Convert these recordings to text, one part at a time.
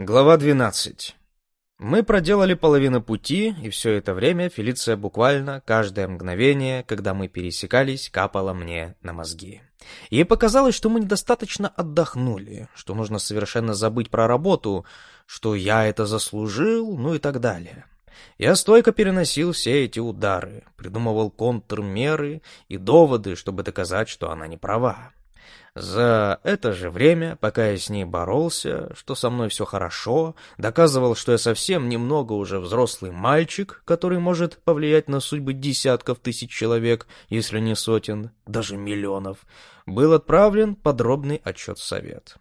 Глава 12. Мы проделали половину пути, и все это время Фелиция буквально каждое мгновение, когда мы пересекались, капала мне на мозги. Ей показалось, что мы недостаточно отдохнули, что нужно совершенно забыть про работу, что я это заслужил, ну и так далее. Я стойко переносил все эти удары, придумывал контрмеры и доводы, чтобы доказать, что она не права. За это же время, пока я с ней боролся, что со мной все хорошо, доказывал, что я совсем немного уже взрослый мальчик, который может повлиять на судьбы десятков тысяч человек, если не сотен, даже миллионов, был отправлен подробный отчет в Совет.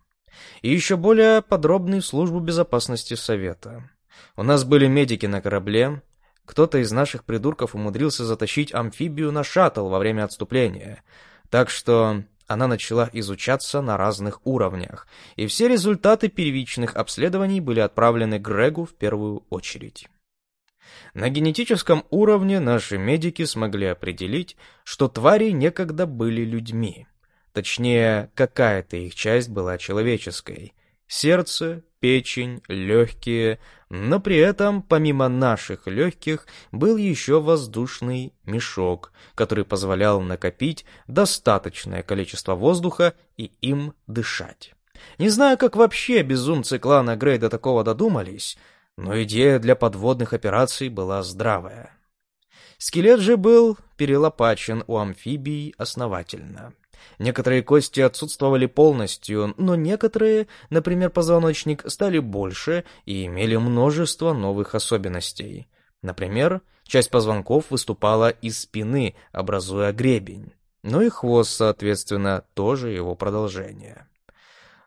И еще более подробный в Службу безопасности Совета. У нас были медики на корабле, кто-то из наших придурков умудрился затащить амфибию на шаттл во время отступления, так что она начала изучаться на разных уровнях, и все результаты первичных обследований были отправлены Грегу в первую очередь. На генетическом уровне наши медики смогли определить, что твари некогда были людьми. Точнее, какая-то их часть была человеческой. Сердце, печень, легкие, но при этом, помимо наших легких, был еще воздушный мешок, который позволял накопить достаточное количество воздуха и им дышать. Не знаю, как вообще безумцы клана Грей до такого додумались, но идея для подводных операций была здравая. Скелет же был перелопачен у амфибий основательно. Некоторые кости отсутствовали полностью, но некоторые, например, позвоночник, стали больше и имели множество новых особенностей. Например, часть позвонков выступала из спины, образуя гребень. Ну и хвост, соответственно, тоже его продолжение.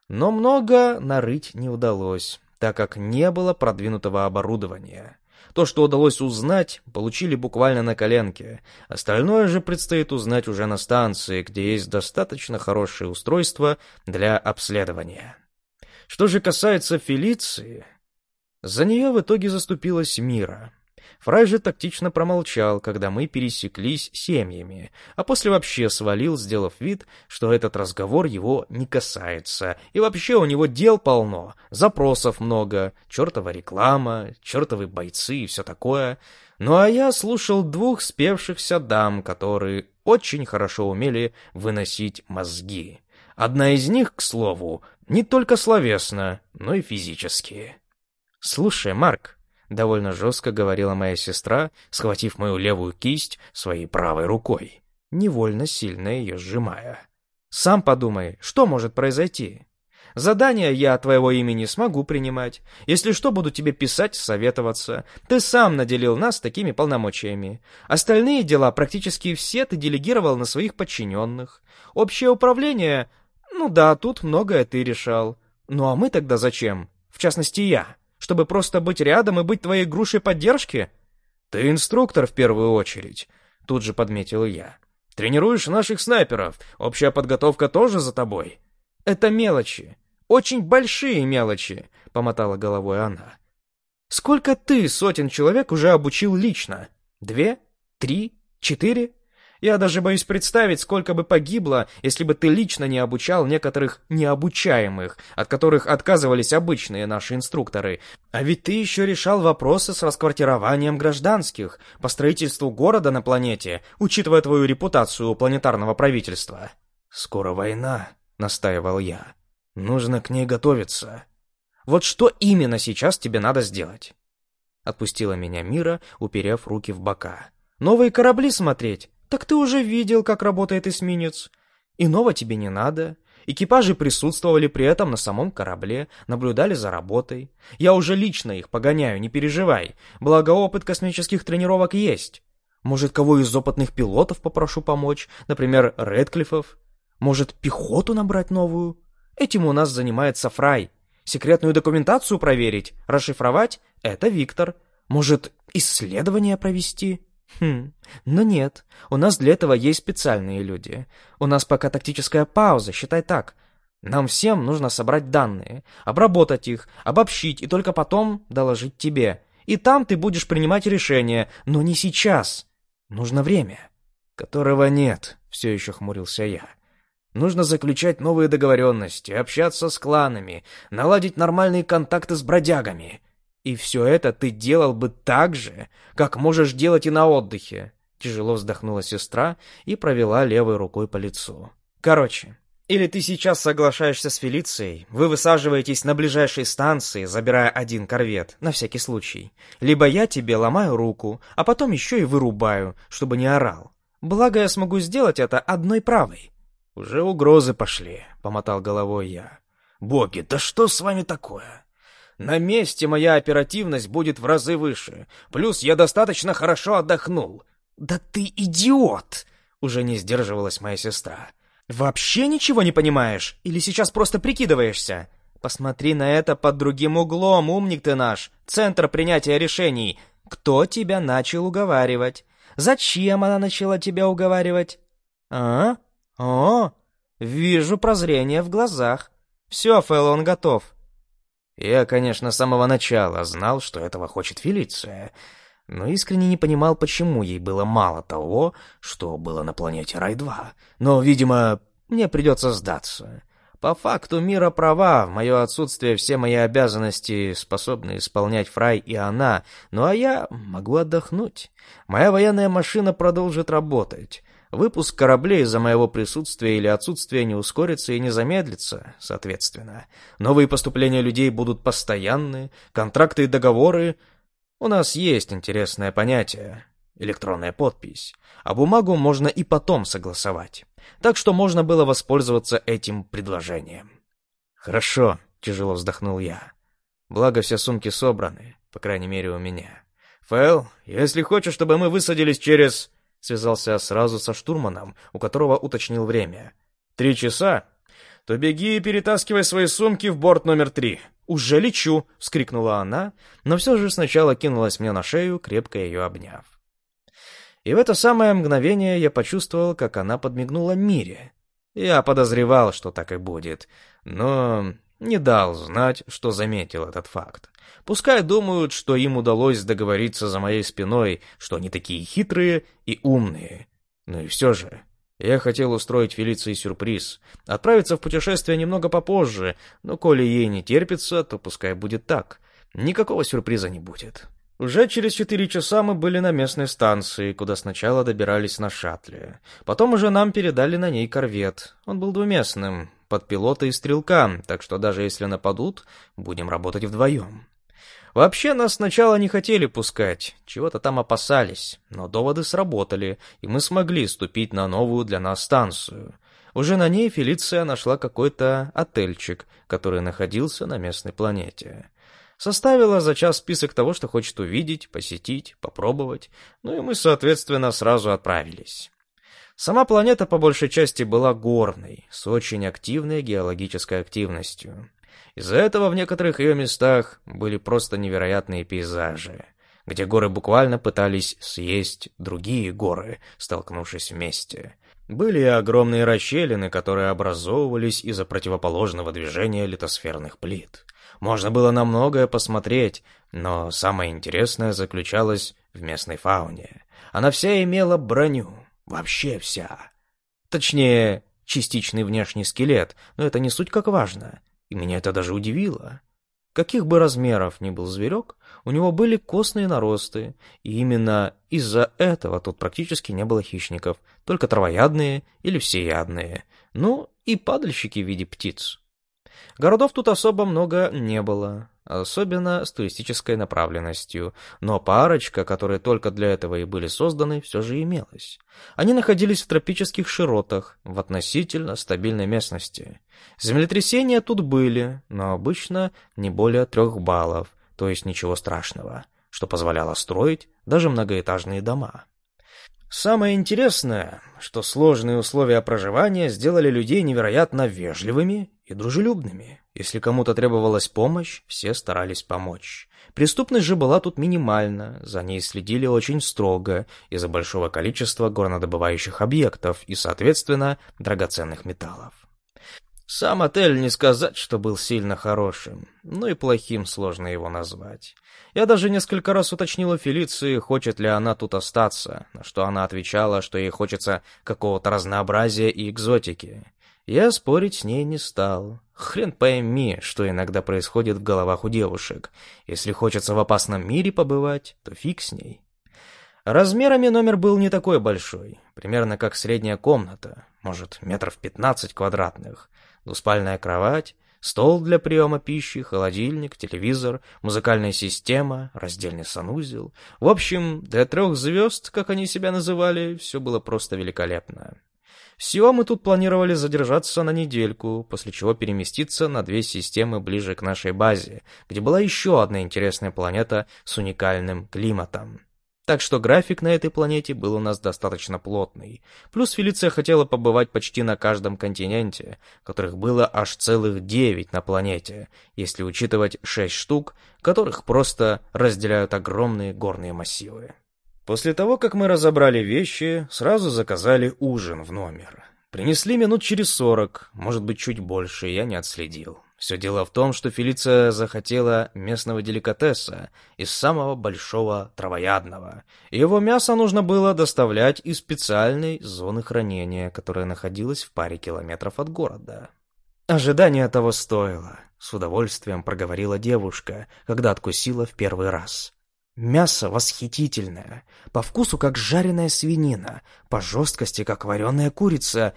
Но много нарыть не удалось, так как не было продвинутого оборудования. То, что удалось узнать, получили буквально на коленке. Остальное же предстоит узнать уже на станции, где есть достаточно хорошее устройство для обследования. Что же касается Фелиции, за нее в итоге заступилась Мира. Фрай же тактично промолчал, когда мы пересеклись семьями, а после вообще свалил, сделав вид, что этот разговор его не касается. И вообще у него дел полно, запросов много, чертова реклама, чертовы бойцы и все такое. Ну а я слушал двух спевшихся дам, которые очень хорошо умели выносить мозги. Одна из них, к слову, не только словесно, но и физически. «Слушай, Марк», довольно жестко говорила моя сестра, схватив мою левую кисть своей правой рукой, невольно сильно ее сжимая. «Сам подумай, что может произойти? Задания я твоего имени смогу принимать. Если что, буду тебе писать, советоваться. Ты сам наделил нас такими полномочиями. Остальные дела практически все ты делегировал на своих подчиненных. Общее управление... Ну да, тут многое ты решал. Ну а мы тогда зачем? В частности, я чтобы просто быть рядом и быть твоей грушей поддержки? Ты инструктор в первую очередь, тут же подметил я. Тренируешь наших снайперов, общая подготовка тоже за тобой. Это мелочи, очень большие мелочи, помотала головой она. Сколько ты сотен человек уже обучил лично? Две? Три? Четыре? Я даже боюсь представить, сколько бы погибло, если бы ты лично не обучал некоторых необучаемых, от которых отказывались обычные наши инструкторы. А ведь ты еще решал вопросы с расквартированием гражданских, по строительству города на планете, учитывая твою репутацию у планетарного правительства. «Скоро война», — настаивал я. «Нужно к ней готовиться». «Вот что именно сейчас тебе надо сделать?» Отпустила меня Мира, уперев руки в бока. «Новые корабли смотреть? «Так ты уже видел, как работает эсминец. Иного тебе не надо. Экипажи присутствовали при этом на самом корабле, наблюдали за работой. Я уже лично их погоняю, не переживай. Благо опыт космических тренировок есть. Может, кого из опытных пилотов попрошу помочь, например, Редклифов? Может, пехоту набрать новую? Этим у нас занимается Фрай. Секретную документацию проверить, расшифровать — это Виктор. Может, исследования провести?» Хм, но нет, у нас для этого есть специальные люди. У нас пока тактическая пауза, считай так. Нам всем нужно собрать данные, обработать их, обобщить и только потом доложить тебе. И там ты будешь принимать решения, но не сейчас. Нужно время. Которого нет, все еще хмурился я. Нужно заключать новые договоренности, общаться с кланами, наладить нормальные контакты с бродягами. И все это ты делал бы так же, как можешь делать и на отдыхе. Тяжело вздохнула сестра и провела левой рукой по лицу. Короче, или ты сейчас соглашаешься с Фелицией, вы высаживаетесь на ближайшей станции, забирая один корвет, на всякий случай. Либо я тебе ломаю руку, а потом еще и вырубаю, чтобы не орал. Благо я смогу сделать это одной правой. Уже угрозы пошли, помотал головой я. Боги, да что с вами такое? На месте моя оперативность будет в разы выше. Плюс я достаточно хорошо отдохнул. Да ты идиот! Уже не сдерживалась моя сестра. «Вообще ничего не понимаешь? Или сейчас просто прикидываешься? Посмотри на это под другим углом, умник ты наш, центр принятия решений. Кто тебя начал уговаривать? Зачем она начала тебя уговаривать? А? О, вижу прозрение в глазах. Все, Фэллон готов». Я, конечно, с самого начала знал, что этого хочет Фелиция, но искренне не понимал, почему ей было мало того, что было на планете Рай-2. Но, видимо, мне придется сдаться. По факту мира права, в мое отсутствие все мои обязанности способны исполнять Фрай и она, ну а я могу отдохнуть. Моя военная машина продолжит работать. Выпуск кораблей из-за моего присутствия или отсутствия не ускорится и не замедлится, соответственно. Новые поступления людей будут постоянны, контракты и договоры у нас есть интересное понятие — электронная подпись, а бумагу можно и потом согласовать. Так что можно было воспользоваться этим предложением. «Хорошо», — тяжело вздохнул я. «Благо все сумки собраны, по крайней мере у меня. Фэл, если хочешь, чтобы мы высадились через...» Связался сразу со штурманом, у которого уточнил время. «Три часа? То беги и перетаскивай свои сумки в борт номер три. «Уже лечу!» — вскрикнула она, но все же сначала кинулась мне на шею, крепко ее обняв. И в это самое мгновение я почувствовал, как она подмигнула Мире. Я подозревал, что так и будет, но не дал знать, что заметил этот факт. Пускай думают, что им удалось договориться за моей спиной, что они такие хитрые и умные. Но и все же, я хотел устроить Фелиции сюрприз, отправиться в путешествие немного попозже, но коли ей не терпится, то пускай будет так. Никакого сюрприза не будет. Уже через четыре часа мы были на местной станции, куда сначала добирались на шаттле. Потом уже нам передали на ней корвет. Он был двуместным, под пилота и стрелка, так что даже если нападут, будем работать вдвоем. Вообще нас сначала не хотели пускать, чего-то там опасались, но доводы сработали, и мы смогли ступить на новую для нас станцию. Уже на ней Фелиция нашла какой-то отельчик, который находился на местной планете. Составила за час список того, что хочет увидеть, посетить, попробовать, ну и мы, соответственно, сразу отправились. Сама планета по большей части была горной, с очень активной геологической активностью. Из-за этого в некоторых ее местах были просто невероятные пейзажи, где горы буквально пытались съесть другие горы, столкнувшись вместе. Были и огромные расщелины, которые образовывались из-за противоположного движения литосферных плит. Можно было на многое посмотреть, но самое интересное заключалось в местной фауне. Она вся имела броню, вообще вся. Точнее, частичный внешний скелет, но это не суть как важно. И меня это даже удивило. Каких бы размеров ни был зверек, у него были костные наросты, и именно из-за этого тут практически не было хищников, только травоядные или всеядные, ну и падальщики в виде птиц. Городов тут особо много не было, особенно с туристической направленностью, но парочка, которые только для этого и были созданы, все же имелась. Они находились в тропических широтах, в относительно стабильной местности. Землетрясения тут были, но обычно не более трех баллов, то есть ничего страшного, что позволяло строить даже многоэтажные дома. Самое интересное, что сложные условия проживания сделали людей невероятно вежливыми и дружелюбными. Если кому-то требовалась помощь, все старались помочь. Преступность же была тут минимальна, за ней следили очень строго из-за большого количества горнодобывающих объектов и, соответственно, драгоценных металлов. Сам отель не сказать, что был сильно хорошим, но и плохим сложно его назвать. Я даже несколько раз уточнила Фелиции, хочет ли она тут остаться, на что она отвечала, что ей хочется какого-то разнообразия и экзотики. Я спорить с ней не стал. Хрен пойми, что иногда происходит в головах у девушек. Если хочется в опасном мире побывать, то фиг с ней. Размерами номер был не такой большой, примерно как средняя комната, может, метров пятнадцать квадратных. Двуспальная кровать, стол для приема пищи, холодильник, телевизор, музыкальная система, раздельный санузел. В общем, для трех звезд, как они себя называли, все было просто великолепно. Всего мы тут планировали задержаться на недельку, после чего переместиться на две системы ближе к нашей базе, где была еще одна интересная планета с уникальным климатом. Так что график на этой планете был у нас достаточно плотный. Плюс Фелиция хотела побывать почти на каждом континенте, которых было аж целых девять на планете, если учитывать шесть штук, которых просто разделяют огромные горные массивы. После того, как мы разобрали вещи, сразу заказали ужин в номер. Принесли минут через сорок, может быть, чуть больше, я не отследил. Все дело в том, что Фелиция захотела местного деликатеса из самого большого травоядного. Его мясо нужно было доставлять из специальной зоны хранения, которая находилась в паре километров от города. Ожидание того стоило, с удовольствием проговорила девушка, когда откусила в первый раз. Мясо восхитительное, по вкусу как жареная свинина, по жесткости как вареная курица.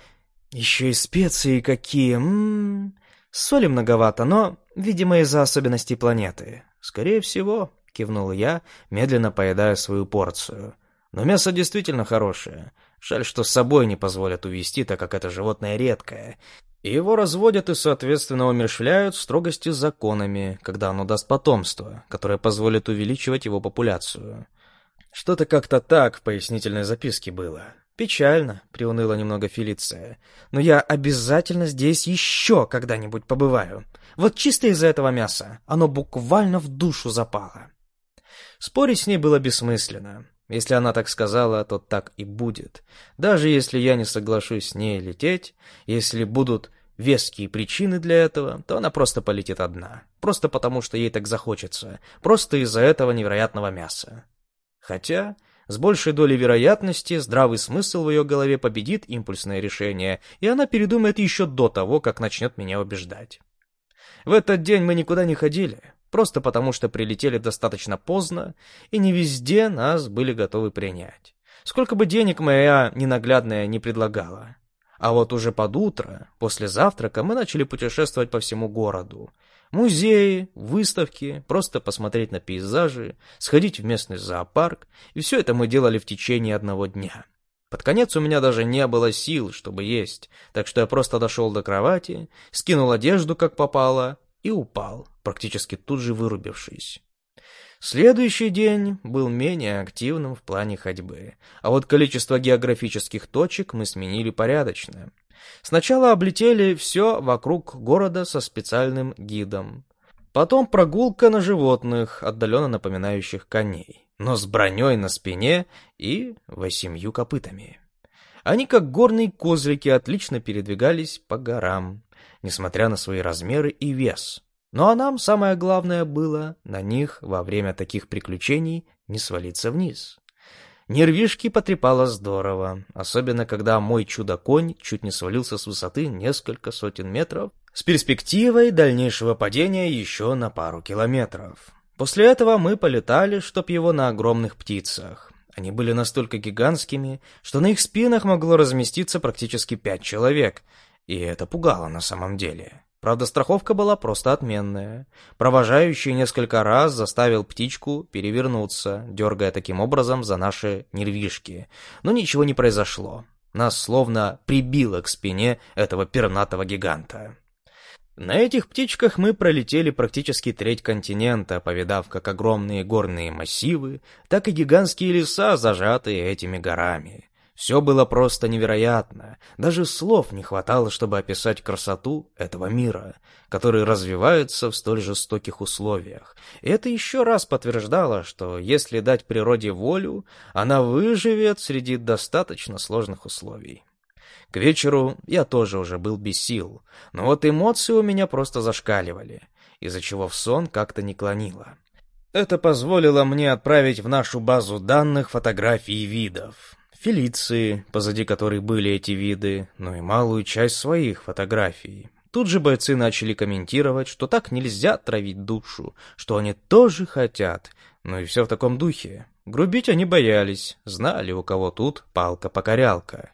Еще и специи какие, ммм... Соли многовато, но, видимо, из-за особенностей планеты. Скорее всего, кивнул я, медленно поедая свою порцию. Но мясо действительно хорошее. Жаль, что с собой не позволят увезти, так как это животное редкое. И его разводят и, соответственно, умершляют строгости с законами, когда оно даст потомство, которое позволит увеличивать его популяцию. Что-то как-то так в пояснительной записке было. «Печально», — приуныла немного Фелиция. «Но я обязательно здесь еще когда-нибудь побываю. Вот чисто из-за этого мяса. Оно буквально в душу запало». Спорить с ней было бессмысленно. Если она так сказала, то так и будет. Даже если я не соглашусь с ней лететь, если будут веские причины для этого, то она просто полетит одна. Просто потому, что ей так захочется. Просто из-за этого невероятного мяса. Хотя... С большей долей вероятности здравый смысл в ее голове победит импульсное решение, и она передумает еще до того, как начнет меня убеждать. В этот день мы никуда не ходили, просто потому что прилетели достаточно поздно, и не везде нас были готовы принять. Сколько бы денег моя ненаглядная не предлагала. А вот уже под утро, после завтрака, мы начали путешествовать по всему городу. Музеи, выставки, просто посмотреть на пейзажи, сходить в местный зоопарк. И все это мы делали в течение одного дня. Под конец у меня даже не было сил, чтобы есть, так что я просто дошел до кровати, скинул одежду как попало и упал, практически тут же вырубившись. Следующий день был менее активным в плане ходьбы, а вот количество географических точек мы сменили порядочно. Сначала облетели все вокруг города со специальным гидом. Потом прогулка на животных, отдаленно напоминающих коней, но с броней на спине и восемью копытами. Они, как горные козлики, отлично передвигались по горам, несмотря на свои размеры и вес. Ну а нам самое главное было на них во время таких приключений не свалиться вниз. Нервишки потрепало здорово, особенно когда мой чудо-конь чуть не свалился с высоты несколько сотен метров с перспективой дальнейшего падения еще на пару километров. После этого мы полетали, чтоб его на огромных птицах. Они были настолько гигантскими, что на их спинах могло разместиться практически пять человек, и это пугало на самом деле. Правда, страховка была просто отменная. Провожающий несколько раз заставил птичку перевернуться, дергая таким образом за наши нервишки. Но ничего не произошло. Нас словно прибило к спине этого пернатого гиганта. На этих птичках мы пролетели практически треть континента, повидав как огромные горные массивы, так и гигантские леса, зажатые этими горами. Все было просто невероятно. Даже слов не хватало, чтобы описать красоту этого мира, который развивается в столь жестоких условиях. И это еще раз подтверждало, что если дать природе волю, она выживет среди достаточно сложных условий. К вечеру я тоже уже был без сил, но вот эмоции у меня просто зашкаливали, из-за чего в сон как-то не клонило. Это позволило мне отправить в нашу базу данных фотографии видов. Фелиции, позади которой были эти виды, но и малую часть своих фотографий. Тут же бойцы начали комментировать, что так нельзя травить душу, что они тоже хотят, ну и все в таком духе. Грубить они боялись, знали, у кого тут палка-покорялка.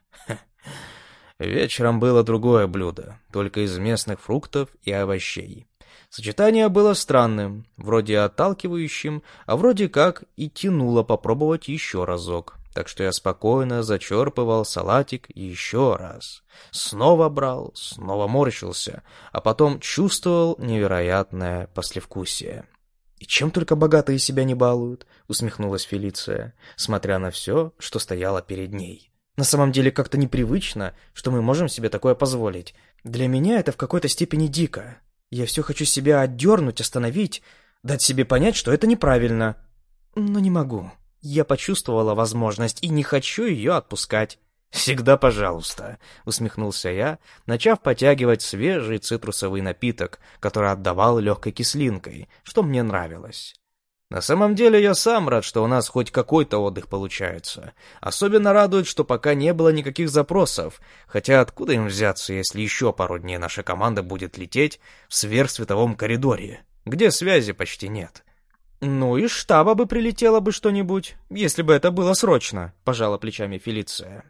Вечером было другое блюдо, только из местных фруктов и овощей. Сочетание было странным, вроде отталкивающим, а вроде как и тянуло попробовать еще разок. Так что я спокойно зачерпывал салатик еще раз. Снова брал, снова морщился, а потом чувствовал невероятное послевкусие. «И чем только богатые себя не балуют», — усмехнулась Фелиция, смотря на все, что стояло перед ней. На самом деле как-то непривычно, что мы можем себе такое позволить. Для меня это в какой-то степени дико. Я все хочу себя отдернуть, остановить, дать себе понять, что это неправильно. Но не могу. Я почувствовала возможность и не хочу ее отпускать. «Всегда пожалуйста», — усмехнулся я, начав потягивать свежий цитрусовый напиток, который отдавал легкой кислинкой, что мне нравилось. На самом деле я сам рад, что у нас хоть какой-то отдых получается. Особенно радует, что пока не было никаких запросов. Хотя откуда им взяться, если еще пару дней наша команда будет лететь в сверхсветовом коридоре, где связи почти нет? «Ну и штаба бы прилетело бы что-нибудь, если бы это было срочно», — пожала плечами Фелиция.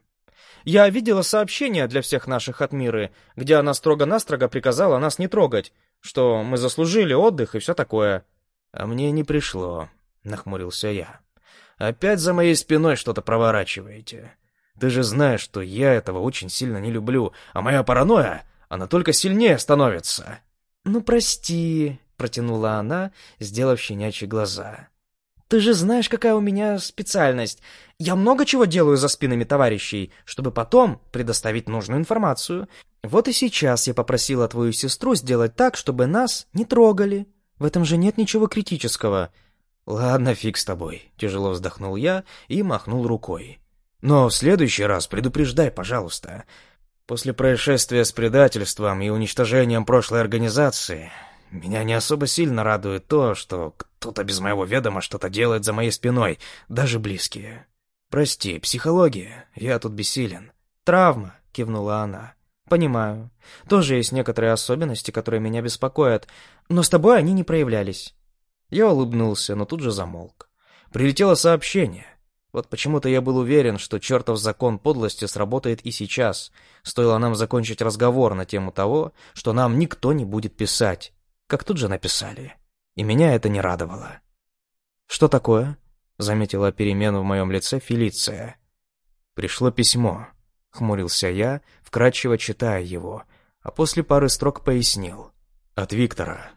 «Я видела сообщение для всех наших от Миры, где она строго-настрого приказала нас не трогать, что мы заслужили отдых и все такое». «А мне не пришло», — нахмурился я. «Опять за моей спиной что-то проворачиваете. Ты же знаешь, что я этого очень сильно не люблю, а моя паранойя, она только сильнее становится». «Ну, прости», — протянула она, сделав щенячьи глаза. «Ты же знаешь, какая у меня специальность. Я много чего делаю за спинами товарищей, чтобы потом предоставить нужную информацию. Вот и сейчас я попросила твою сестру сделать так, чтобы нас не трогали». В этом же нет ничего критического. Ладно, фиг с тобой, тяжело вздохнул я и махнул рукой. Но в следующий раз предупреждай, пожалуйста. После происшествия с предательством и уничтожением прошлой организации меня не особо сильно радует то, что кто-то без моего ведома что-то делает за моей спиной, даже близкие. Прости, психология, я тут бессилен. Травма, кивнула она. «Понимаю. Тоже есть некоторые особенности, которые меня беспокоят, но с тобой они не проявлялись». Я улыбнулся, но тут же замолк. Прилетело сообщение. Вот почему-то я был уверен, что чертов закон подлости сработает и сейчас. Стоило нам закончить разговор на тему того, что нам никто не будет писать. Как тут же написали. И меня это не радовало. «Что такое?» — заметила перемену в моем лице Фелиция. «Пришло письмо». — хмурился я, вкратчиво читая его, а после пары строк пояснил. «От Виктора.